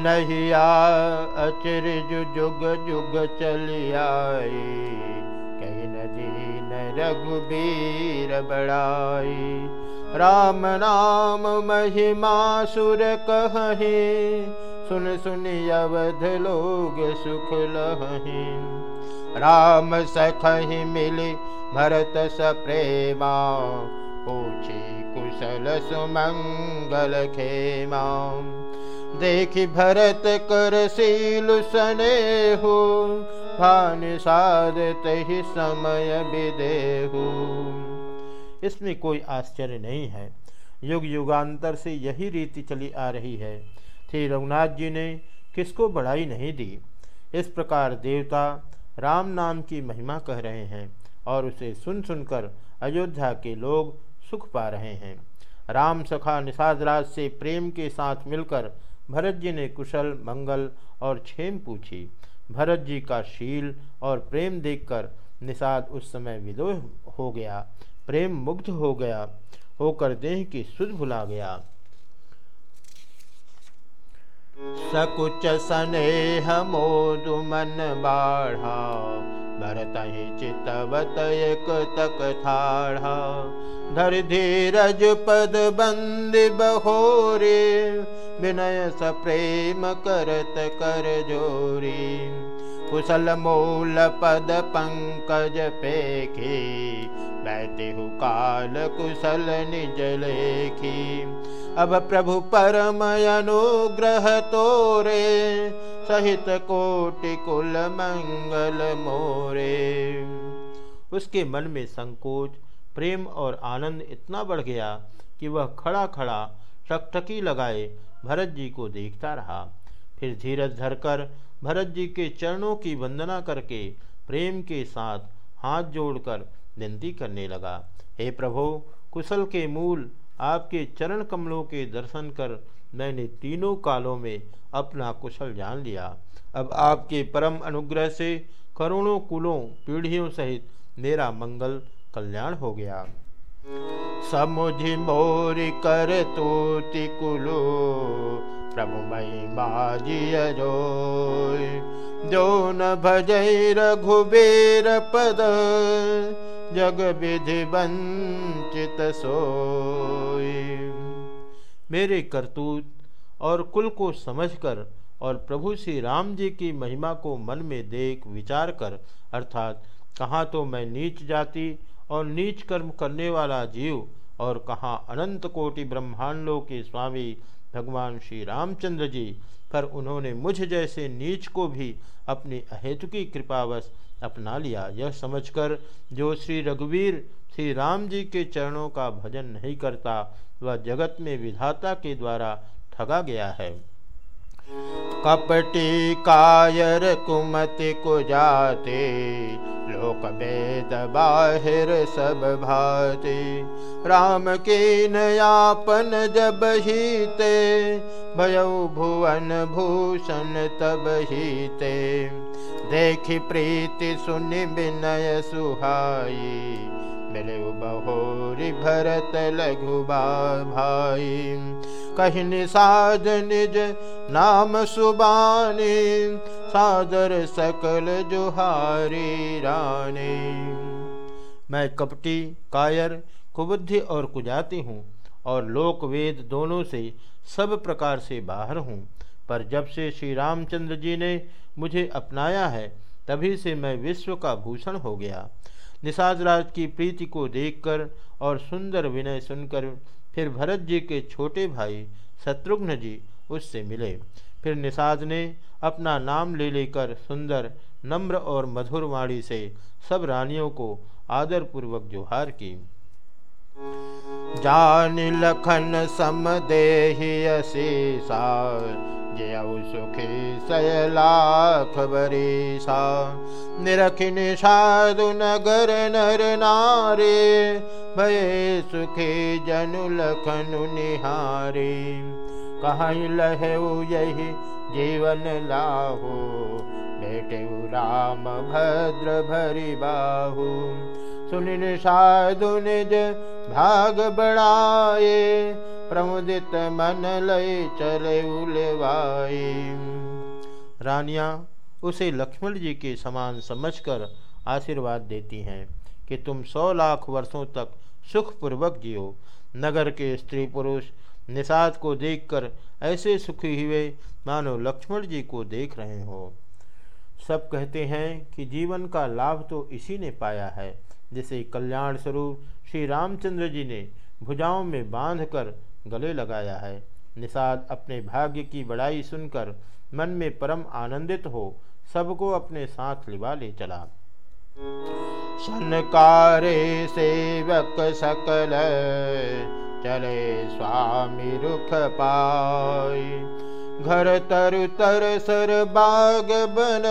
नहिया अचिर जुग जुग चली आई कही न रघुबीर बड़ाई। राम नाम महिमा सुर कहे। सुन सुन अवध लोग सुख लही। राम सखहि मिली भरत स प्रेमा। पूछी कुशल सुमंगल खेमा देखि भरत कर सील सने हो भान साध तही समय विदेहू। इसमें कोई आश्चर्य नहीं है। युग युगांतर से यही रीति चली आ रही है। श्री रघुनाथ जी ने किसको बढ़ाई नहीं दी? इस प्रकार देवता राम नाम की महिमा कह रहे हैं और उसे सुन सुनकर अयोध्या के लोग सुख पा रहे हैं। राम सखा निषादराज से प्रेम के साथ मिलकर भरत जी ने कुशल, मंगल और क्षेम पूछी। भरत जी का शील और प्रेम देखकर निषाद उस समय विदोह हो गया। प्रेम मुग्ध हो गया, होकर देह की सुध भुला गया। सकुच स्नेह मोदु मन बाढ़ा, भरत चितवत एक तक धर धीरज पद बंदी बहोरे विनय स प्रेम करत कर जोरी। कुशल मूल पद पंकज पेखी। बैते हु काल कुशल निज लेखी। अब प्रभु परम अनुग्रह तोरे। सहित कोटि कुल मंगल मोरे। उसके मन में संकोच, प्रेम और आनंद इतना बढ़ गया कि वह खड़ा खड़ा टकटकी लगाए, भरत जी को देखता रहा। फिर धीरज धरकर भरत जी के चरणों की वंदना करके प्रेम के साथ हाथ जोड़कर विनती करने लगा, हे प्रभो, कुशल के मूल, आपके चरण कमलों के दर्शन कर मैंने तीनों कालों में अपना कुशल जान लिया। अब आपके परम अनुग्रह से करोड़ों कुलों पीढ़ियों सहित मेरा मंगल कल्याण हो गया। समुझि मोरि कर तोति कुलो, प्रभु मई बाजिय जो न भजै रघुबेर पद, जग विधि वंचित सोई। मेरे करतूत और कुल को समझकर और प्रभु श्री राम जी की महिमा को मन में देख विचार कर, अर्थात कहाँ तो मैं नीच जाति और नीच कर्म करने वाला जीव और कहाँ अनंत कोटि ब्रह्मांडों के स्वामी भगवान श्री रामचंद्र जी, पर उन्होंने मुझ जैसे नीच को भी अपनी अहेतुकी कृपावश अपना लिया। यह समझकर जो श्री रघुवीर श्री राम जी के चरणों का भजन नहीं करता, वह जगत में विधाता के द्वारा ठगा गया है। कपटी कायर कुमति को जाते लोक वेद बाहिर सब भाति। राम के नयापन जब हीते भयउ भुवन भूषण तब हीते। देखि प्रीति सुनि विनय सुहाई मिले बहोरी भरत लघु भाई कही निषाद निज नाम सुबानी, सादर सकल जुहारी रानी। मैं कपटी, कायर, कुबुद्धि और कुजाती हूँ और लोक वेद दोनों से सब प्रकार से बाहर हूँ। पर जब से श्री रामचंद्र जी ने मुझे अपनाया है, तभी से मैं विश्व का भूषण हो गया। निषाद राज की प्रीति को देखकर और सुंदर विनय सुनकर फिर भरत जी के छोटे भाई शत्रुघ्न जी उससे मिले। फिर निषाद ने अपना नाम ले लेकर सुंदर, नम्र और मधुर वाणी से सब रानियों को आदरपूर्वक जोहार की। जान लखन सम देहियशीषा जयऊ सुखी सयलाख बरीसा। नगर नर नारे भय सुखे जनु लखनु निहारी। कहाँ लहे यही जीवन लाहू। बेटे राम भद्र भरी बाहू। सुनिन साधु निज भाग बढ़ाए। प्रमुदित मन लय चले उलवाए रानियाँ, उसे लक्ष्मण जी के समान समझकर आशीर्वाद देती हैं कि तुम सौ लाख वर्षों तक सुखपूर्वक जियो। नगर के स्त्री पुरुष निषाद को देखकर ऐसे सुखी हुए मानो लक्ष्मण जी को देख रहे हो। सब कहते हैं कि जीवन का लाभ तो इसी ने पाया है, जिसे कल्याण स्वरूप श्री रामचंद्र जी ने भुजाओं में बांधकर गले लगाया है। निषाद अपने भाग्य की बड़ाई सुनकर मन में परम आनंदित हो, सबको अपने साथ लिवा ले चला। सनकारे सेवक सकल, चले स्वामी रुख पाई घर तरु तर सर बाग बन,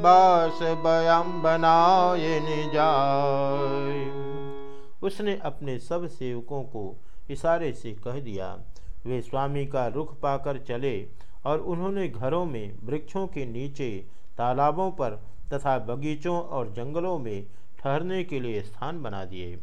बास बयाम बनाए जाय उसने अपने सब सेवकों को इशारे से कह दिया, वे स्वामी का रुख पाकर चले, और उन्होंने घरों में वृक्षों के नीचे तालाबों पर तथा बगीचों और जंगलों में ठहरने के लिए स्थान बना दिए।